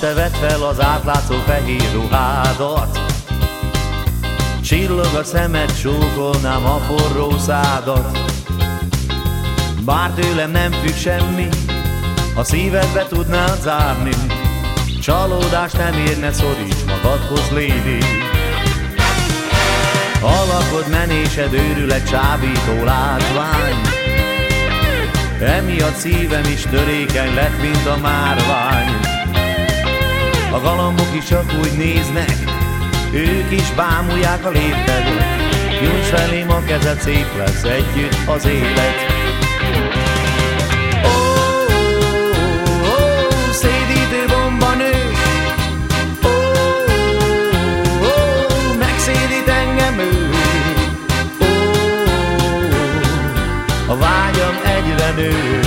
este vedd fel az átlátszó fehér ruhádat. Csillog a szemed, csókolnám a forró szádat. Bár tőlem nem függ semmi, a szívedbe tudnád zárni. Csalódás nem érne, szoríts magadhoz, lady Alakod, menésed, őrület, csábító látvány. Emiatt szívem is törékeny lett, mint a márvány A galambok is csak úgy néznek, ők is bámulják a léptedet Nyújts felém a kezed, szép lesz együtt az élet. A vágyam egyre nő,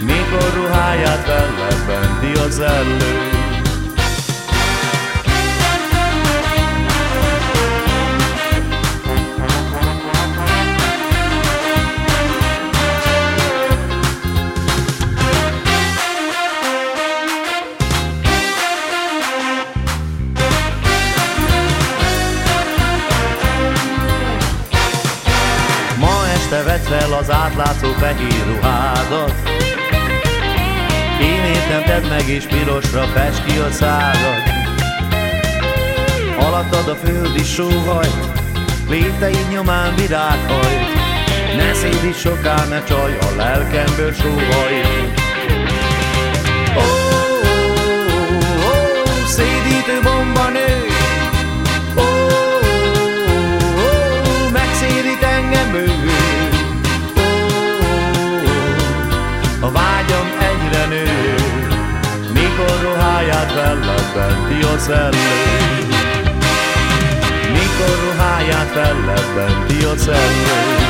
mikor ruháját velled benti az ellő. Este vedd fel az átlátszó fehér ruhádat. Én nem tedd meg és pirosra fest ki a szárad Alattad a föld is sóhajt, léteid nyomán virághajt. Ne szédíts soká, ne csaj, a lelkemből sóhajt velled benti a szellő. Mikor ruháját velled benti a szellő.